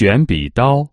卷笔刀。